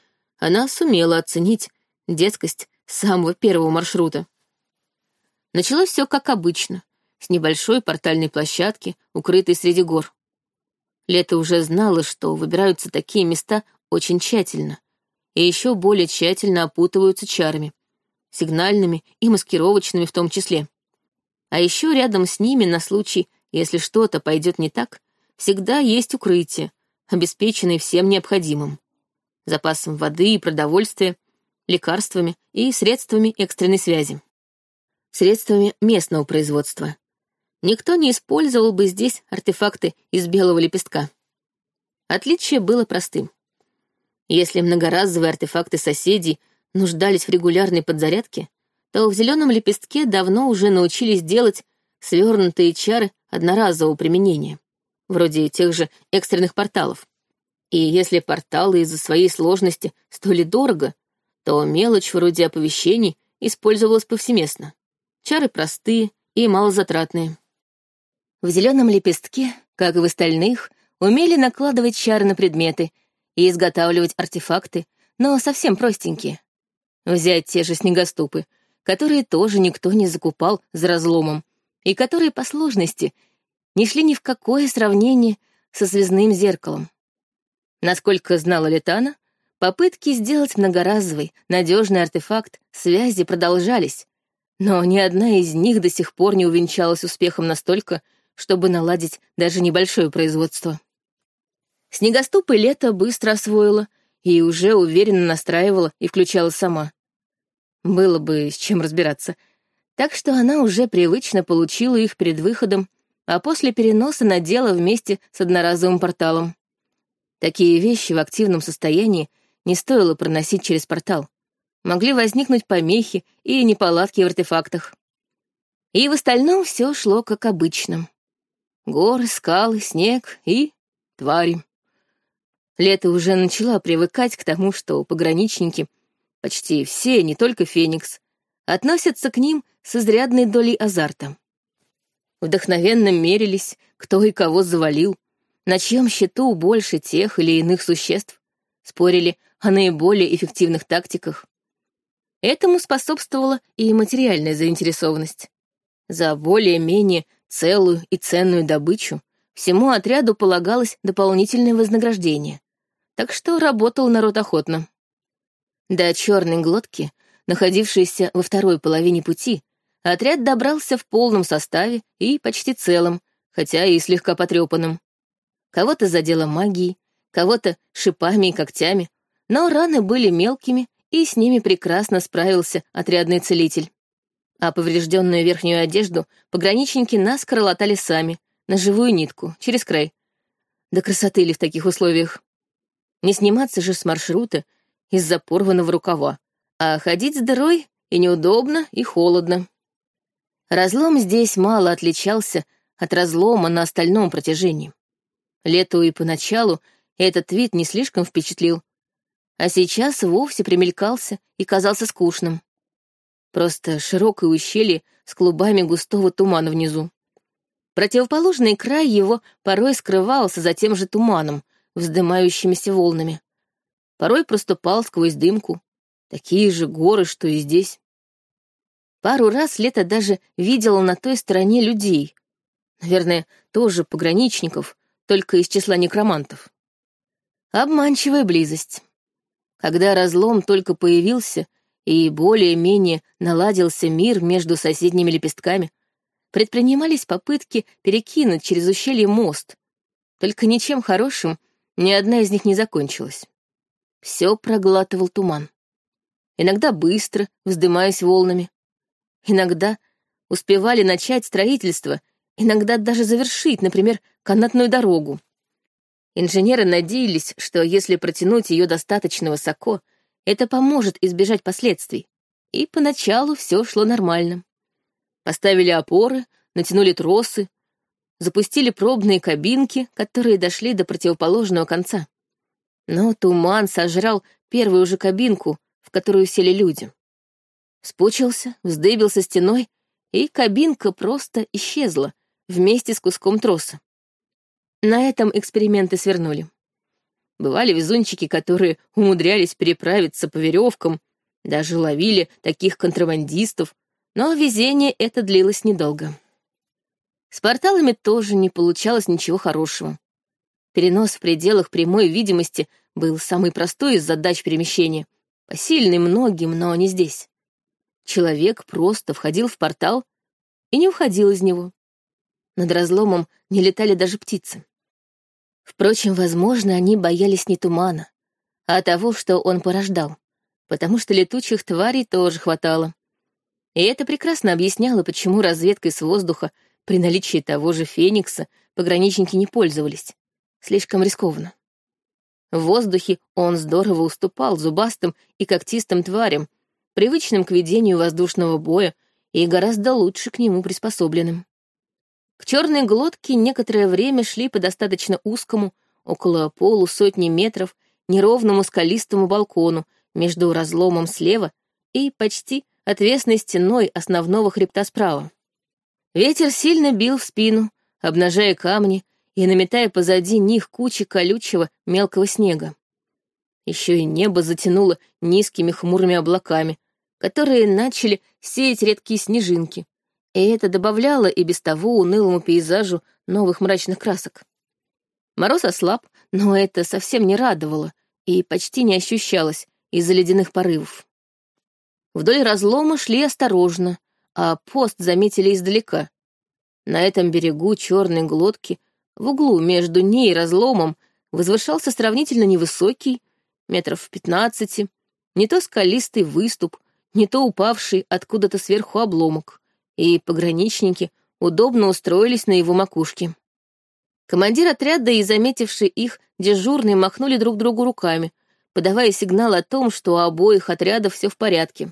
она сумела оценить детскость самого первого маршрута. Началось все как обычно, с небольшой портальной площадки, укрытой среди гор. Лето уже знала, что выбираются такие места очень тщательно, и еще более тщательно опутываются чарами, сигнальными и маскировочными в том числе. А еще рядом с ними на случай, если что-то пойдет не так, всегда есть укрытие, обеспеченное всем необходимым. Запасом воды и продовольствия, лекарствами и средствами экстренной связи. Средствами местного производства. Никто не использовал бы здесь артефакты из белого лепестка. Отличие было простым. Если многоразовые артефакты соседей нуждались в регулярной подзарядке, то в зеленом лепестке давно уже научились делать свернутые чары одноразового применения, вроде тех же экстренных порталов. И если порталы из-за своей сложности стоили дорого, то мелочь вроде оповещений использовалась повсеместно. Чары простые и малозатратные. В зеленом лепестке, как и в остальных, умели накладывать чары на предметы и изготавливать артефакты, но совсем простенькие. Взять те же снегоступы, которые тоже никто не закупал за разломом, и которые по сложности не шли ни в какое сравнение со связным зеркалом. Насколько знала Летана, попытки сделать многоразовый, надежный артефакт связи продолжались, но ни одна из них до сих пор не увенчалась успехом настолько, чтобы наладить даже небольшое производство. Снегоступы лето быстро освоила и уже уверенно настраивала и включала сама. Было бы с чем разбираться. Так что она уже привычно получила их перед выходом, а после переноса надела вместе с одноразовым порталом. Такие вещи в активном состоянии не стоило проносить через портал. Могли возникнуть помехи и неполадки в артефактах. И в остальном все шло как обычно. Горы, скалы, снег и твари. Лето уже начала привыкать к тому, что пограничники, почти все, не только Феникс, относятся к ним с изрядной долей азарта. Вдохновенно мерились, кто и кого завалил, на чьем счету больше тех или иных существ, спорили о наиболее эффективных тактиках. Этому способствовала и материальная заинтересованность. За более-менее целую и ценную добычу всему отряду полагалось дополнительное вознаграждение, так что работал народ охотно. До черной глотки, находившейся во второй половине пути, отряд добрался в полном составе и почти целым, хотя и слегка потрепанным. Кого-то задело магией, кого-то шипами и когтями, но раны были мелкими, и с ними прекрасно справился отрядный целитель. А поврежденную верхнюю одежду пограничники наскоро латали сами, на живую нитку, через край. Да красоты ли в таких условиях? Не сниматься же с маршрута из-за порванного рукава, а ходить с дырой и неудобно, и холодно. Разлом здесь мало отличался от разлома на остальном протяжении. Лету и поначалу этот вид не слишком впечатлил, а сейчас вовсе примелькался и казался скучным. Просто широкое ущелье с клубами густого тумана внизу. Противоположный край его порой скрывался за тем же туманом, вздымающимися волнами. Порой проступал сквозь дымку. Такие же горы, что и здесь. Пару раз лето даже видела на той стороне людей. Наверное, тоже пограничников, только из числа некромантов. Обманчивая близость. Когда разлом только появился и более-менее наладился мир между соседними лепестками, предпринимались попытки перекинуть через ущелье мост. Только ничем хорошим ни одна из них не закончилась. Все проглатывал туман. Иногда быстро, вздымаясь волнами. Иногда успевали начать строительство, иногда даже завершить, например, канатную дорогу. Инженеры надеялись, что если протянуть ее достаточно высоко, это поможет избежать последствий. И поначалу все шло нормально. Поставили опоры, натянули тросы, запустили пробные кабинки, которые дошли до противоположного конца. Но туман сожрал первую же кабинку, в которую сели люди. Спучился, вздыбился стеной, и кабинка просто исчезла вместе с куском троса. На этом эксперименты свернули. Бывали везунчики, которые умудрялись переправиться по веревкам, даже ловили таких контрабандистов, Но везение это длилось недолго. С порталами тоже не получалось ничего хорошего. Перенос в пределах прямой видимости был самый простой из задач перемещения, посильный многим, но не здесь. Человек просто входил в портал и не уходил из него. Над разломом не летали даже птицы. Впрочем, возможно, они боялись не тумана, а того, что он порождал, потому что летучих тварей тоже хватало. И это прекрасно объясняло, почему разведкой с воздуха при наличии того же Феникса пограничники не пользовались. Слишком рискованно. В воздухе он здорово уступал зубастым и когтистым тварям, привычным к ведению воздушного боя и гораздо лучше к нему приспособленным. К черной глотке некоторое время шли по достаточно узкому, около полусотни метров, неровному скалистому балкону между разломом слева и почти отвесной стеной основного хребта справа. Ветер сильно бил в спину, обнажая камни и наметая позади них кучи колючего мелкого снега. Еще и небо затянуло низкими хмурыми облаками, которые начали сеять редкие снежинки, и это добавляло и без того унылому пейзажу новых мрачных красок. Мороз ослаб, но это совсем не радовало и почти не ощущалось из-за ледяных порывов. Вдоль разлома шли осторожно, а пост заметили издалека. На этом берегу черной глотки, в углу между ней и разломом, возвышался сравнительно невысокий, метров в пятнадцати, не то скалистый выступ, не то упавший откуда-то сверху обломок, и пограничники удобно устроились на его макушке. Командир отряда и заметивший их дежурные махнули друг другу руками, подавая сигнал о том, что у обоих отрядов все в порядке.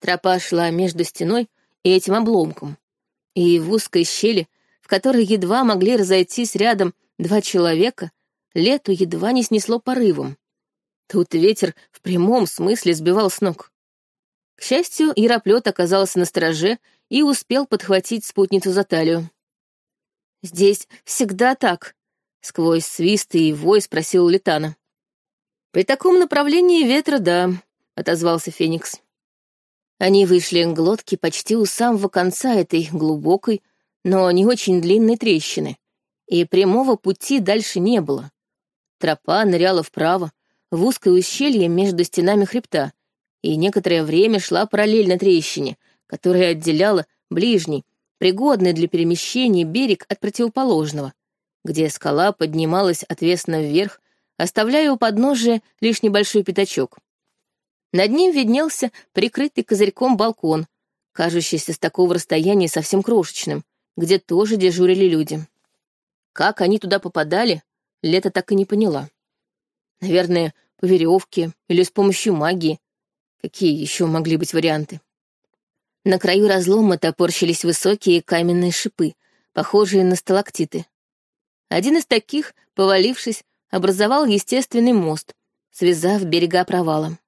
Тропа шла между стеной и этим обломком, и в узкой щели, в которой едва могли разойтись рядом два человека, лету едва не снесло порывом. Тут ветер в прямом смысле сбивал с ног. К счастью, Яроплет оказался на стороже и успел подхватить спутницу за талию. «Здесь всегда так», — сквозь свист и вой спросил Летана. «При таком направлении ветра, да», — отозвался Феникс. Они вышли к глотке почти у самого конца этой глубокой, но не очень длинной трещины, и прямого пути дальше не было. Тропа ныряла вправо, в узкое ущелье между стенами хребта, и некоторое время шла параллельно трещине, которая отделяла ближний, пригодный для перемещения берег от противоположного, где скала поднималась отвесно вверх, оставляя у подножия лишь небольшой пятачок. Над ним виднелся прикрытый козырьком балкон, кажущийся с такого расстояния совсем крошечным, где тоже дежурили люди. Как они туда попадали, Лето так и не поняла. Наверное, по веревке или с помощью магии, Какие еще могли быть варианты? На краю разлома топорщились высокие каменные шипы, похожие на сталактиты. Один из таких, повалившись, образовал естественный мост, связав берега провалом.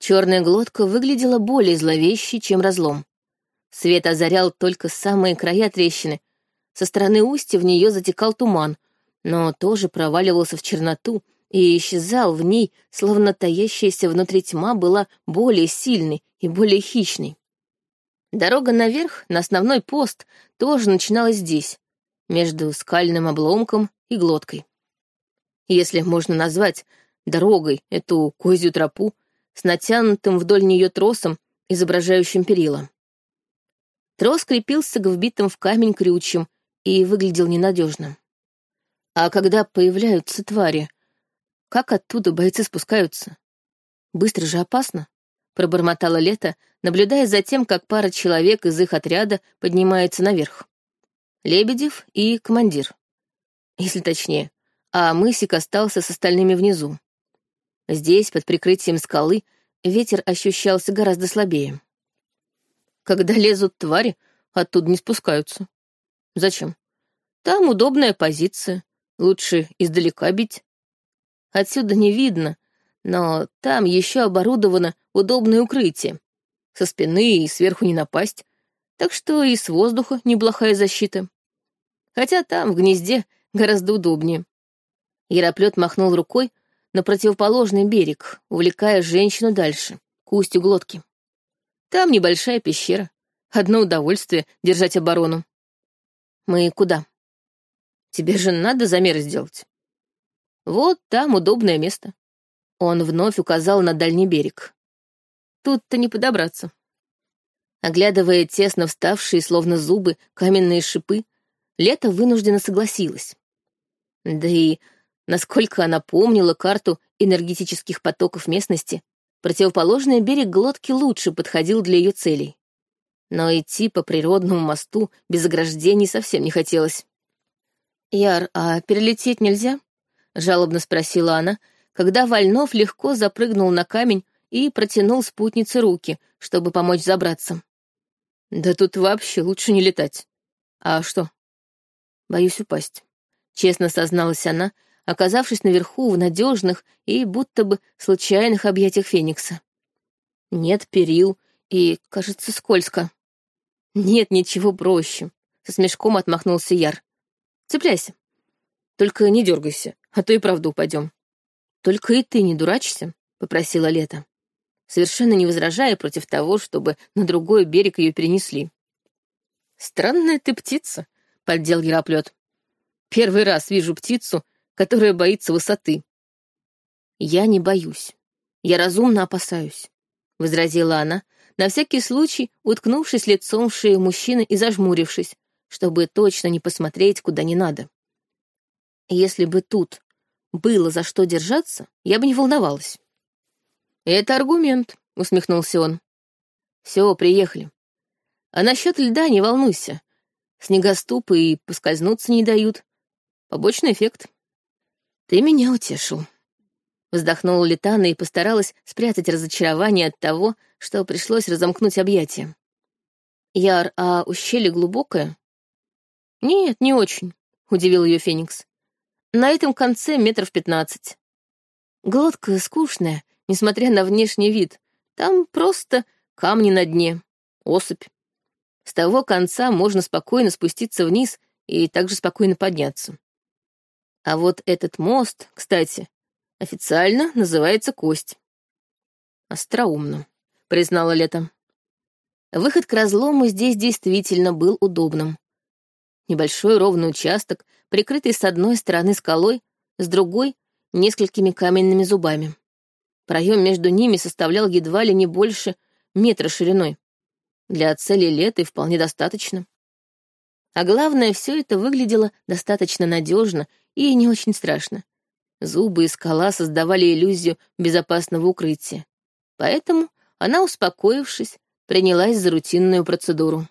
Черная глотка выглядела более зловещей, чем разлом. Свет озарял только самые края трещины. Со стороны устья в нее затекал туман, но тоже проваливался в черноту и исчезал в ней, словно таящаяся внутри тьма была более сильной и более хищной. Дорога наверх, на основной пост, тоже начиналась здесь, между скальным обломком и глоткой. Если можно назвать дорогой эту козью тропу с натянутым вдоль нее тросом, изображающим перила. Трос крепился к вбитым в камень крючьям и выглядел ненадежно. А когда появляются твари, как оттуда бойцы спускаются? Быстро же опасно, пробормотала Лето, наблюдая за тем, как пара человек из их отряда поднимается наверх. Лебедев и командир. Если точнее, а мысик остался с остальными внизу. Здесь, под прикрытием скалы, ветер ощущался гораздо слабее. Когда лезут твари, оттуда не спускаются. Зачем? Там удобная позиция, лучше издалека бить. Отсюда не видно, но там еще оборудовано удобное укрытие. Со спины и сверху не напасть, так что и с воздуха неплохая защита. Хотя там, в гнезде, гораздо удобнее. Яроплет махнул рукой на противоположный берег, увлекая женщину дальше, к устью глотки. Там небольшая пещера. Одно удовольствие — держать оборону. Мы куда? Тебе же надо замеры сделать. Вот там удобное место. Он вновь указал на дальний берег. Тут-то не подобраться. Оглядывая тесно вставшие, словно зубы, каменные шипы, Лето вынужденно согласилась. Да и, насколько она помнила карту энергетических потоков местности, противоположный берег глотки лучше подходил для ее целей. Но идти по природному мосту без ограждений совсем не хотелось. «Яр, а перелететь нельзя?» — жалобно спросила она, когда Вольнов легко запрыгнул на камень и протянул спутнице руки, чтобы помочь забраться. «Да тут вообще лучше не летать. А что?» «Боюсь упасть», — честно созналась она, оказавшись наверху в надежных и будто бы случайных объятиях Феникса. Нет перил и, кажется, скользко. Нет ничего проще, со смешком отмахнулся Яр. Цепляйся. Только не дергайся, а то и правда упадем. Только и ты не дурачься, попросила Лето, совершенно не возражая против того, чтобы на другой берег ее перенесли. Странная ты птица, поддел Гераплет. Первый раз вижу птицу, которая боится высоты. Я не боюсь. Я разумно опасаюсь, возразила она, на всякий случай уткнувшись лицом в шею мужчины и зажмурившись, чтобы точно не посмотреть, куда не надо. Если бы тут было за что держаться, я бы не волновалась. «Это аргумент», — усмехнулся он. «Все, приехали. А насчет льда не волнуйся. Снегоступы и поскользнуться не дают. Побочный эффект. «Ты меня утешил». Вздохнула Литана и постаралась спрятать разочарование от того, что пришлось разомкнуть объятия. «Яр, а ущелье глубокое?» «Нет, не очень», — удивил ее Феникс. «На этом конце метров пятнадцать. Глотка скучная, несмотря на внешний вид. Там просто камни на дне, осыпь. С того конца можно спокойно спуститься вниз и также спокойно подняться. А вот этот мост, кстати, официально называется Кость. Остроумно, признала Лето. Выход к разлому здесь действительно был удобным. Небольшой ровный участок, прикрытый с одной стороны скалой, с другой — несколькими каменными зубами. Проем между ними составлял едва ли не больше метра шириной. Для цели лета вполне достаточно. А главное, все это выглядело достаточно надежно и не очень страшно. Зубы и скала создавали иллюзию безопасного укрытия. Поэтому она, успокоившись, принялась за рутинную процедуру.